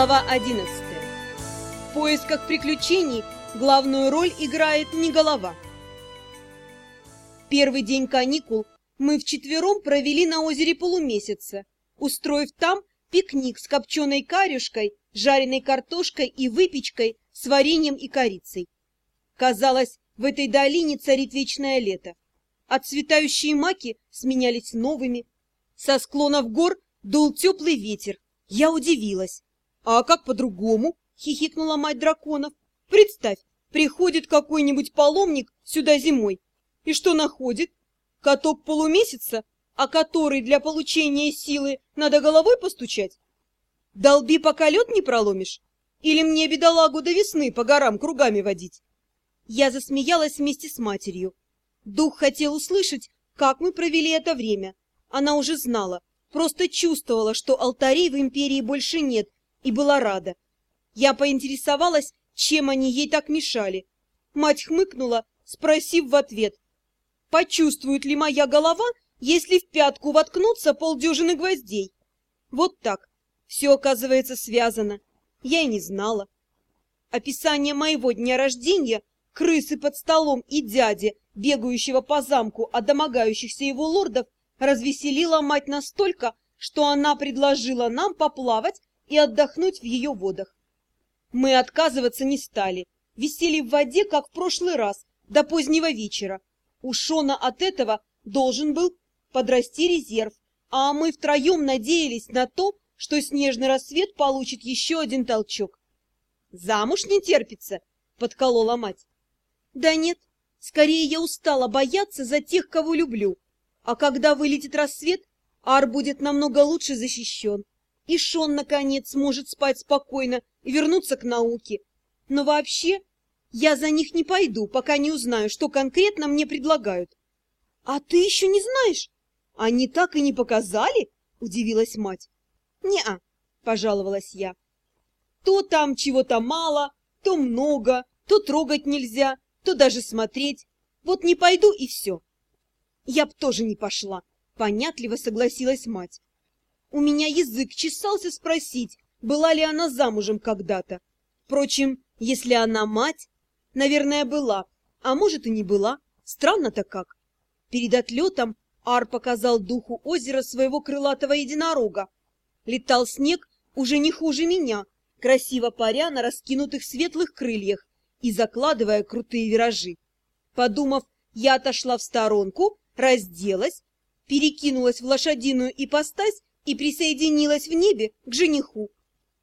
Глава 11. В поисках приключений главную роль играет не голова. Первый день каникул мы вчетвером провели на озере полумесяца, устроив там пикник с копченой карюшкой, жареной картошкой и выпечкой с вареньем и корицей. Казалось, в этой долине царит вечное лето. Отцветающие маки сменялись новыми. Со склонов гор дул теплый ветер. Я удивилась. «А как по-другому?» — хихикнула мать драконов. «Представь, приходит какой-нибудь паломник сюда зимой. И что находит? Каток полумесяца, а который для получения силы надо головой постучать? Долби, пока лед не проломишь? Или мне бедолагу до весны по горам кругами водить?» Я засмеялась вместе с матерью. Дух хотел услышать, как мы провели это время. Она уже знала, просто чувствовала, что алтарей в империи больше нет, и была рада. Я поинтересовалась, чем они ей так мешали. Мать хмыкнула, спросив в ответ, почувствует ли моя голова, если в пятку воткнутся полдюжины гвоздей. Вот так. Все, оказывается, связано. Я и не знала. Описание моего дня рождения, крысы под столом и дяди, бегающего по замку от домогающихся его лордов, развеселило мать настолько, что она предложила нам поплавать и отдохнуть в ее водах. Мы отказываться не стали, висели в воде, как в прошлый раз, до позднего вечера. У Шона от этого должен был подрасти резерв, а мы втроем надеялись на то, что снежный рассвет получит еще один толчок. «Замуж не терпится!» — подколола мать. «Да нет, скорее я устала бояться за тех, кого люблю. А когда вылетит рассвет, Ар будет намного лучше защищен и Шон, наконец, сможет спать спокойно и вернуться к науке. Но вообще я за них не пойду, пока не узнаю, что конкретно мне предлагают. — А ты еще не знаешь? Они так и не показали? — удивилась мать. — Не-а, — пожаловалась я. То там чего-то мало, то много, то трогать нельзя, то даже смотреть. Вот не пойду и все. Я б тоже не пошла, — понятливо согласилась мать. У меня язык чесался спросить, была ли она замужем когда-то. Впрочем, если она мать, наверное, была, а может и не была. Странно-то как. Перед отлетом Ар показал духу озера своего крылатого единорога. Летал снег уже не хуже меня, красиво паря на раскинутых светлых крыльях и закладывая крутые виражи. Подумав, я отошла в сторонку, разделась, перекинулась в лошадиную ипостась и присоединилась в небе к жениху.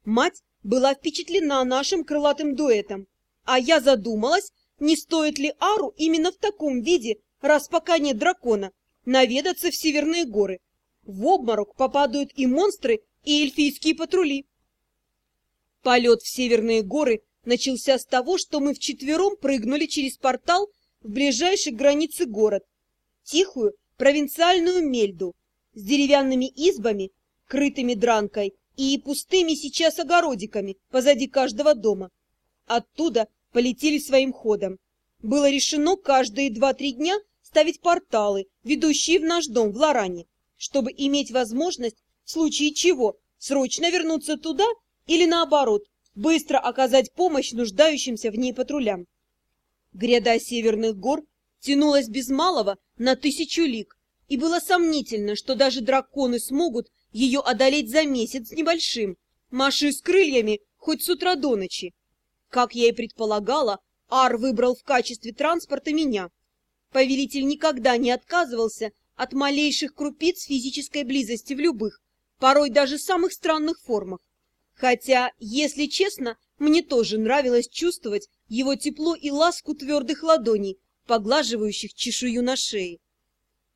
Мать была впечатлена нашим крылатым дуэтом, а я задумалась, не стоит ли Ару именно в таком виде, раз пока нет дракона, наведаться в северные горы. В обморок попадают и монстры, и эльфийские патрули. Полет в северные горы начался с того, что мы вчетвером прыгнули через портал в ближайшей границе город, тихую провинциальную Мельду, с деревянными избами, крытыми дранкой, и пустыми сейчас огородиками позади каждого дома. Оттуда полетели своим ходом. Было решено каждые два-три дня ставить порталы, ведущие в наш дом в Лоране, чтобы иметь возможность, в случае чего, срочно вернуться туда или, наоборот, быстро оказать помощь нуждающимся в ней патрулям. Гряда северных гор тянулась без малого на тысячу лиг, и было сомнительно, что даже драконы смогут ее одолеть за месяц с небольшим, маши с крыльями хоть с утра до ночи. Как я и предполагала, Ар выбрал в качестве транспорта меня. Повелитель никогда не отказывался от малейших крупиц физической близости в любых, порой даже самых странных формах. Хотя, если честно, мне тоже нравилось чувствовать его тепло и ласку твердых ладоней, поглаживающих чешую на шее.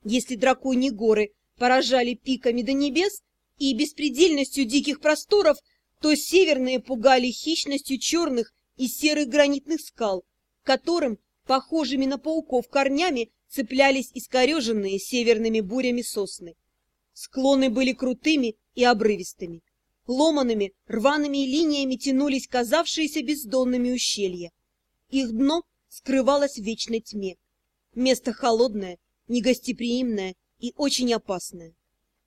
Если драконьи горы поражали пиками до небес и беспредельностью диких просторов, то северные пугали хищностью черных и серых гранитных скал, которым, похожими на пауков корнями, цеплялись искореженные северными бурями сосны. Склоны были крутыми и обрывистыми. Ломанными, рваными линиями тянулись казавшиеся бездонными ущелья. Их дно скрывалось в вечной тьме. Место холодное, негостеприимная и очень опасная.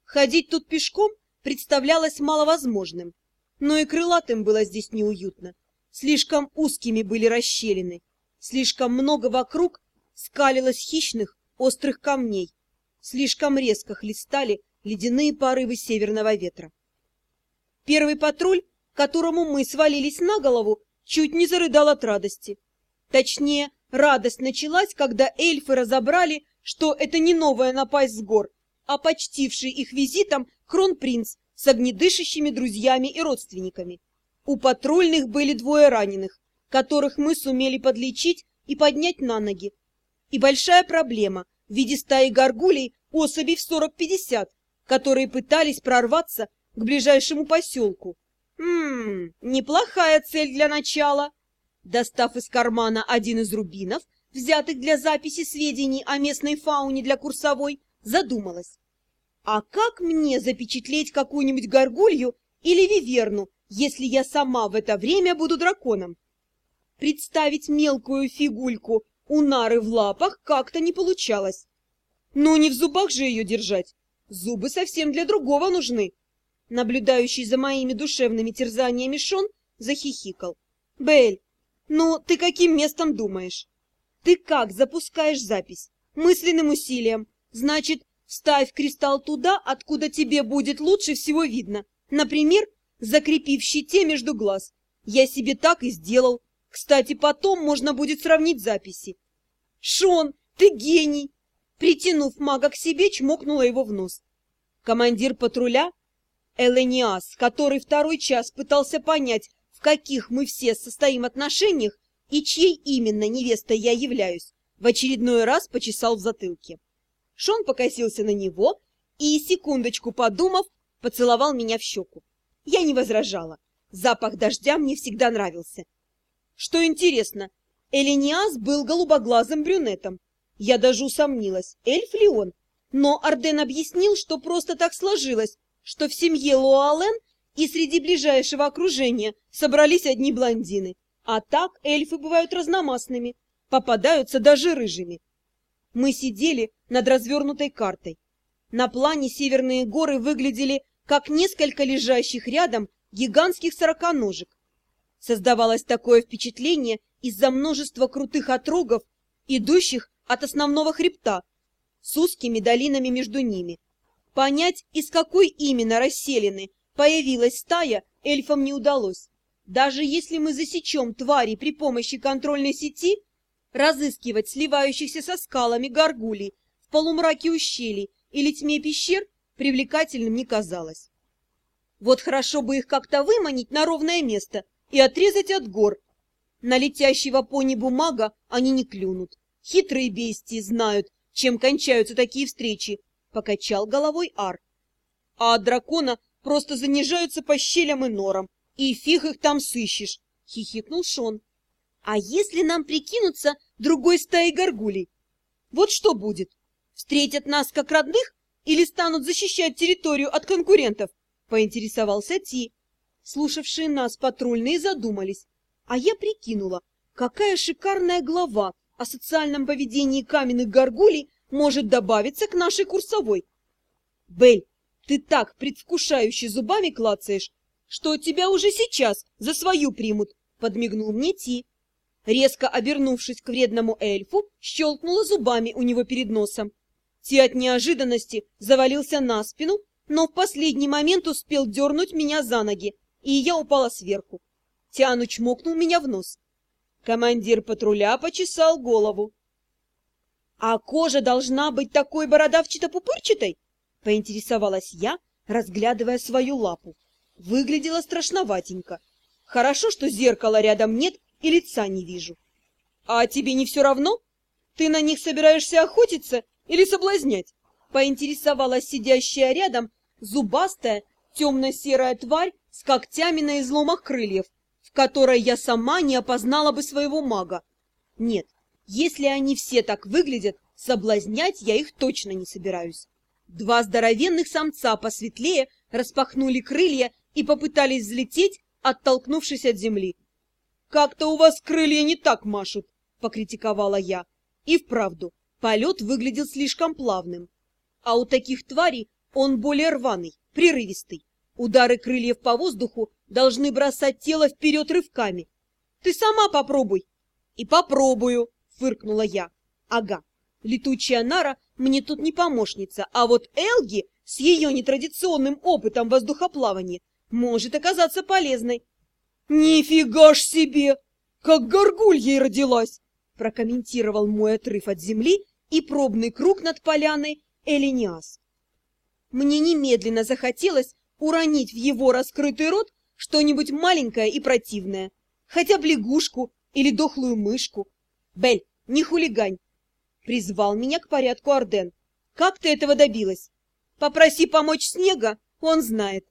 Ходить тут пешком представлялось маловозможным. но и крылатым было здесь неуютно. Слишком узкими были расщелины, слишком много вокруг скалилось хищных, острых камней, слишком резко хлестали ледяные порывы северного ветра. Первый патруль, которому мы свалились на голову, чуть не зарыдал от радости. Точнее, радость началась, когда эльфы разобрали, что это не новая напасть с гор, а почтивший их визитом кронпринц с огнедышащими друзьями и родственниками. У патрульных были двое раненых, которых мы сумели подлечить и поднять на ноги. И большая проблема в виде стаи горгулей особей в 40-50, которые пытались прорваться к ближайшему поселку. Ммм, неплохая цель для начала. Достав из кармана один из рубинов, взятых для записи сведений о местной фауне для курсовой, задумалась. А как мне запечатлеть какую-нибудь горгулью или виверну, если я сама в это время буду драконом? Представить мелкую фигульку у нары в лапах как-то не получалось. Но не в зубах же ее держать. Зубы совсем для другого нужны. Наблюдающий за моими душевными терзаниями Шон захихикал. «Белль, ну ты каким местом думаешь? Ты как запускаешь запись? Мысленным усилием. Значит, Ставь кристалл туда, откуда тебе будет лучше всего видно. Например, закрепив щите между глаз. Я себе так и сделал. Кстати, потом можно будет сравнить записи. Шон, ты гений! Притянув мага к себе, чмокнула его в нос. Командир патруля, Элениас, который второй час пытался понять, в каких мы все состоим отношениях и чьей именно невестой я являюсь, в очередной раз почесал в затылке. Шон покосился на него и, секундочку подумав, поцеловал меня в щеку. Я не возражала. Запах дождя мне всегда нравился. Что интересно, Элиниас был голубоглазым брюнетом. Я даже усомнилась, эльф ли он? Но Арден объяснил, что просто так сложилось, что в семье Луален и среди ближайшего окружения собрались одни блондины. А так эльфы бывают разномастными, попадаются даже рыжими. Мы сидели над развернутой картой. На плане северные горы выглядели как несколько лежащих рядом гигантских сороконожек. Создавалось такое впечатление из-за множества крутых отрогов, идущих от основного хребта, с узкими долинами между ними. Понять, из какой именно расселены появилась стая, эльфам не удалось. Даже если мы засечем твари при помощи контрольной сети, разыскивать сливающихся со скалами горгулей в полумраке ущелий или тьме пещер привлекательным не казалось. Вот хорошо бы их как-то выманить на ровное место и отрезать от гор. На летящего по небу мага они не клюнут. Хитрые бестии знают, чем кончаются такие встречи, — покачал головой Ар. А от дракона просто занижаются по щелям и норам, и фиг их там сыщешь, — хихикнул Шон. А если нам прикинуться другой стаей горгулей? Вот что будет? Встретят нас как родных или станут защищать территорию от конкурентов? Поинтересовался Ти. Слушавшие нас патрульные задумались, а я прикинула, какая шикарная глава о социальном поведении каменных горгулей может добавиться к нашей курсовой. Бель, ты так предвкушающе зубами клацаешь, что тебя уже сейчас за свою примут, подмигнул мне Ти резко обернувшись к вредному эльфу, щелкнула зубами у него перед носом. Ти от неожиданности завалился на спину, но в последний момент успел дернуть меня за ноги, и я упала сверху. Тиану чмокнул меня в нос. Командир патруля почесал голову. — А кожа должна быть такой бородавчато-пупырчатой? — поинтересовалась я, разглядывая свою лапу. Выглядела страшноватенько. Хорошо, что зеркала рядом нет, и лица не вижу. А тебе не все равно? Ты на них собираешься охотиться или соблазнять? Поинтересовалась сидящая рядом зубастая темно-серая тварь с когтями на изломах крыльев, в которой я сама не опознала бы своего мага. Нет, если они все так выглядят, соблазнять я их точно не собираюсь. Два здоровенных самца посветлее распахнули крылья и попытались взлететь, оттолкнувшись от земли. «Как-то у вас крылья не так машут», — покритиковала я. И вправду, полет выглядел слишком плавным. А у таких тварей он более рваный, прерывистый. Удары крыльев по воздуху должны бросать тело вперед рывками. Ты сама попробуй. И попробую, фыркнула я. Ага, летучая нара мне тут не помощница, а вот Элги с ее нетрадиционным опытом воздухоплавания может оказаться полезной. «Нифига ж себе! Как горгульей родилась!» прокомментировал мой отрыв от земли и пробный круг над поляной Элиниас. Мне немедленно захотелось уронить в его раскрытый рот что-нибудь маленькое и противное, хотя бы лягушку или дохлую мышку. «Бель, не хулигань!» Призвал меня к порядку Орден. «Как ты этого добилась?» «Попроси помочь Снега, он знает».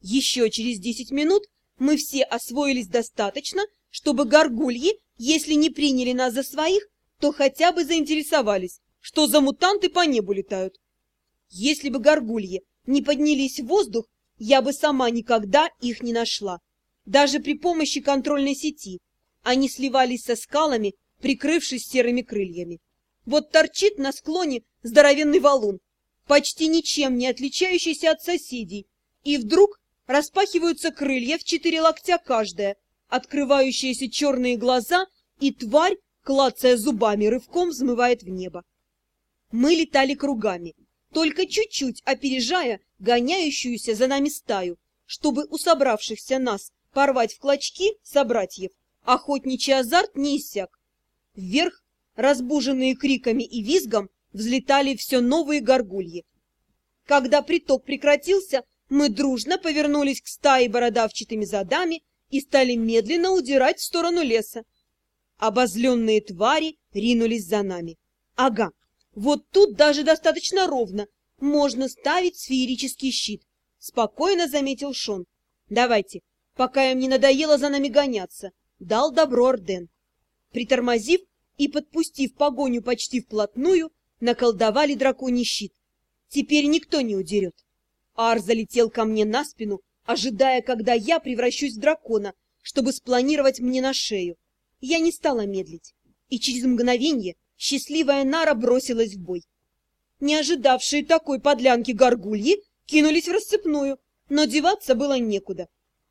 Еще через десять минут мы все освоились достаточно, чтобы горгульи, если не приняли нас за своих, то хотя бы заинтересовались, что за мутанты по небу летают. Если бы горгульи не поднялись в воздух, я бы сама никогда их не нашла. Даже при помощи контрольной сети. Они сливались со скалами, прикрывшись серыми крыльями. Вот торчит на склоне здоровенный валун, почти ничем не отличающийся от соседей, и вдруг распахиваются крылья в четыре локтя каждая, открывающиеся черные глаза, и тварь, клацая зубами, рывком взмывает в небо. Мы летали кругами, только чуть-чуть опережая гоняющуюся за нами стаю, чтобы у собравшихся нас порвать в клочки собратьев, охотничий азарт не иссяк. Вверх, разбуженные криками и визгом, взлетали все новые горгульи. Когда приток прекратился, мы дружно повернулись к стае бородавчатыми задами и стали медленно удирать в сторону леса. Обозленные твари ринулись за нами. Ага, вот тут даже достаточно ровно. Можно ставить сферический щит. Спокойно заметил Шон. Давайте, пока им не надоело за нами гоняться. Дал добро Орден. Притормозив и подпустив погоню почти вплотную, наколдовали драконий щит. Теперь никто не удерет. Ар залетел ко мне на спину, ожидая, когда я превращусь в дракона, чтобы спланировать мне на шею. Я не стала медлить, и через мгновенье счастливая Нара бросилась в бой. Не ожидавшие такой подлянки горгульи кинулись в расцепную, но деваться было некуда.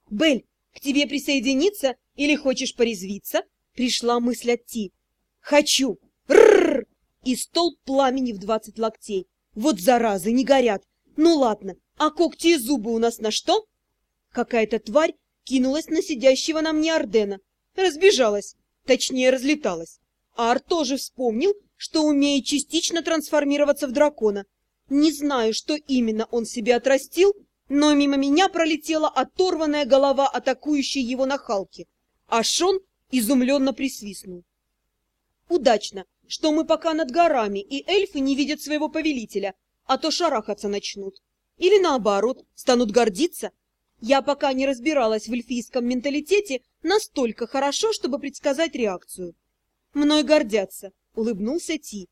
«Бель, к тебе присоединиться или хочешь порезвиться?» Пришла мысль от Ти. «Хочу! Рррр!» И столб пламени в двадцать локтей. Вот заразы, не горят. Ну ладно, а когти и зубы у нас на что? Какая-то тварь кинулась на сидящего на мне Ордена. Разбежалась, точнее разлеталась. Ар тоже вспомнил, что умеет частично трансформироваться в дракона. Не знаю, что именно он себе отрастил, но мимо меня пролетела оторванная голова атакующей его нахалки, а Шон изумленно присвистнул. Удачно, что мы пока над горами, и эльфы не видят своего повелителя, а то шарахаться начнут. Или наоборот, станут гордиться. Я пока не разбиралась в эльфийском менталитете настолько хорошо, чтобы предсказать реакцию. Мной гордятся, улыбнулся Ти.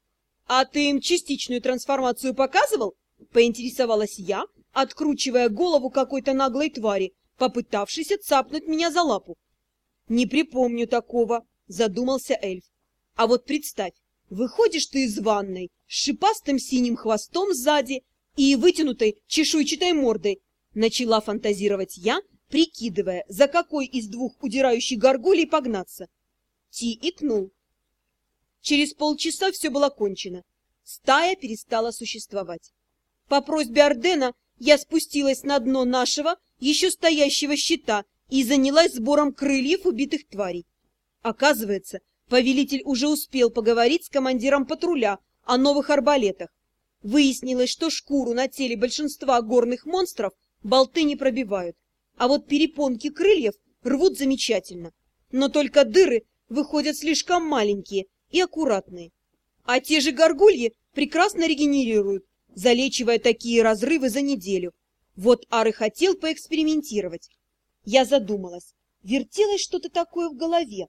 А ты им частичную трансформацию показывал? Поинтересовалась я, откручивая голову какой-то наглой твари, попытавшейся цапнуть меня за лапу. Не припомню такого, задумался эльф. А вот представь, выходишь ты из ванной с шипастым синим хвостом сзади и вытянутой чешуйчатой мордой. Начала фантазировать я, прикидывая, за какой из двух удирающих горгулей погнаться. Ти икнул. Через полчаса все было кончено. Стая перестала существовать. По просьбе Ордена я спустилась на дно нашего, еще стоящего щита, и занялась сбором крыльев убитых тварей. Оказывается, повелитель уже успел поговорить с командиром патруля о новых арбалетах. Выяснилось, что шкуру на теле большинства горных монстров болты не пробивают, а вот перепонки крыльев рвут замечательно. Но только дыры выходят слишком маленькие и аккуратные. А те же горгульи прекрасно регенерируют, залечивая такие разрывы за неделю. Вот Ары хотел поэкспериментировать. Я задумалась. Вертелось что-то такое в голове.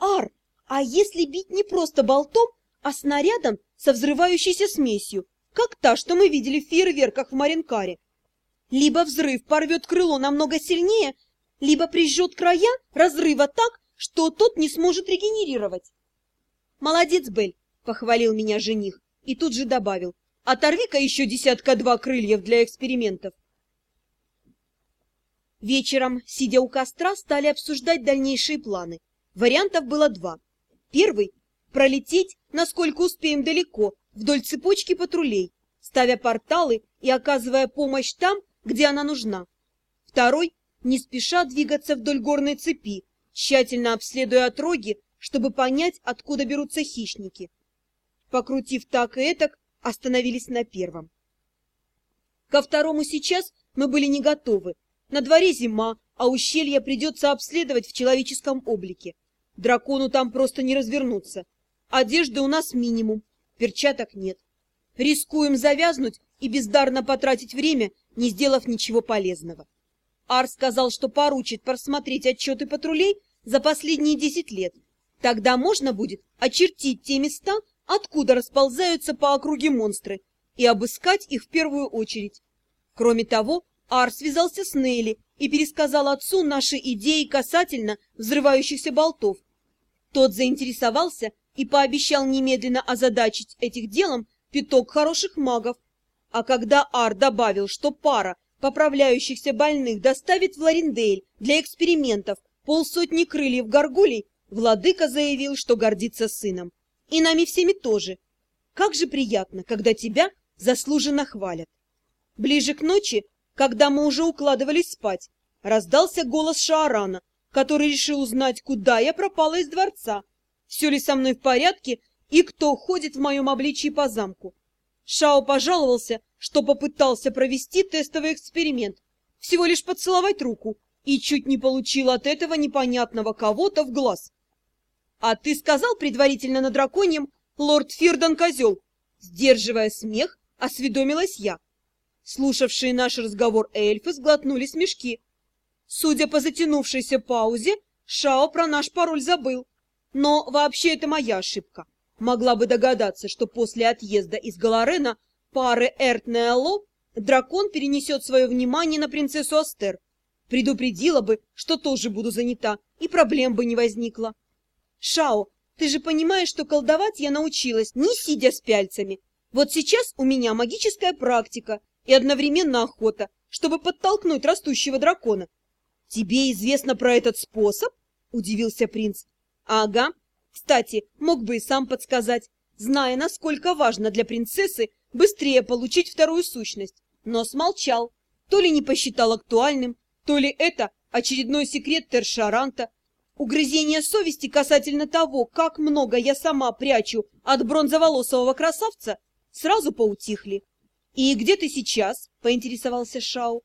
Ар, а если бить не просто болтом, а снарядом со взрывающейся смесью, как та, что мы видели в фейерверках в Маринкаре. Либо взрыв порвет крыло намного сильнее, либо прижжет края разрыва так, что тот не сможет регенерировать. «Молодец, Бель!» — похвалил меня жених и тут же добавил. «Оторви-ка еще десятка-два крыльев для экспериментов!» Вечером, сидя у костра, стали обсуждать дальнейшие планы. Вариантов было два. Первый — пролететь, насколько успеем далеко, вдоль цепочки патрулей, ставя порталы и оказывая помощь там, где она нужна. Второй — не спеша двигаться вдоль горной цепи, тщательно обследуя отроги, чтобы понять, откуда берутся хищники. Покрутив так и этак, остановились на первом. Ко второму сейчас мы были не готовы. На дворе зима, а ущелье придется обследовать в человеческом облике. Дракону там просто не развернуться. Одежды у нас минимум, перчаток нет. Рискуем завязнуть и бездарно потратить время, не сделав ничего полезного. Ар сказал, что поручит просмотреть отчеты патрулей за последние десять лет. Тогда можно будет очертить те места, откуда расползаются по округе монстры, и обыскать их в первую очередь. Кроме того, Ар связался с Нелли и пересказал отцу наши идеи касательно взрывающихся болтов. Тот заинтересовался и пообещал немедленно озадачить этих делом пяток хороших магов. А когда Ар добавил, что пара поправляющихся больных доставит в Лариндель для экспериментов полсотни крыльев горгулей, владыка заявил, что гордится сыном. И нами всеми тоже. Как же приятно, когда тебя заслуженно хвалят. Ближе к ночи когда мы уже укладывались спать, раздался голос Шаарана, который решил узнать, куда я пропала из дворца, все ли со мной в порядке и кто ходит в моем обличии по замку. Шао пожаловался, что попытался провести тестовый эксперимент, всего лишь поцеловать руку, и чуть не получил от этого непонятного кого-то в глаз. «А ты сказал предварительно на драконьем, лорд Фирдан козел?» Сдерживая смех, осведомилась я. Слушавшие наш разговор эльфы сглотнули смешки. Судя по затянувшейся паузе, Шао про наш пароль забыл. Но вообще это моя ошибка. Могла бы догадаться, что после отъезда из Галарена пары Эртнеало дракон перенесет свое внимание на принцессу Астер. Предупредила бы, что тоже буду занята, и проблем бы не возникло. Шао, ты же понимаешь, что колдовать я научилась, не сидя с пяльцами. Вот сейчас у меня магическая практика, и одновременно охота, чтобы подтолкнуть растущего дракона. — Тебе известно про этот способ? — удивился принц. — Ага. Кстати, мог бы и сам подсказать, зная, насколько важно для принцессы быстрее получить вторую сущность. Но смолчал. То ли не посчитал актуальным, то ли это очередной секрет Тершаранта. Угрызения совести касательно того, как много я сама прячу от бронзоволосого красавца, сразу поутихли. «И где ты сейчас?» — поинтересовался Шау.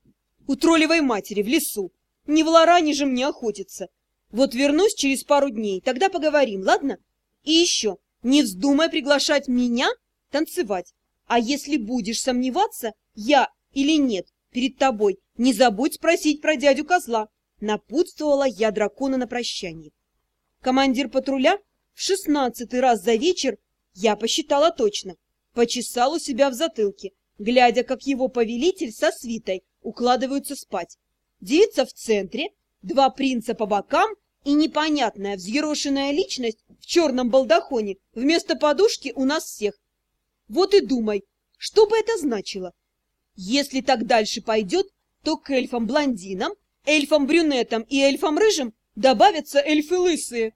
«У троллевой матери, в лесу. Не в Лоране же мне охотиться. Вот вернусь через пару дней, тогда поговорим, ладно? И еще, не вздумай приглашать меня танцевать. А если будешь сомневаться, я или нет, перед тобой, не забудь спросить про дядю козла». Напутствовала я дракона на прощание. Командир патруля в шестнадцатый раз за вечер, я посчитала точно, почесал у себя в затылке, глядя, как его повелитель со свитой укладываются спать. Девица в центре, два принца по бокам и непонятная взъерошенная личность в черном балдахоне вместо подушки у нас всех. Вот и думай, что бы это значило? Если так дальше пойдет, то к эльфам-блондинам, эльфам-брюнетам и эльфам-рыжим добавятся эльфы лысые.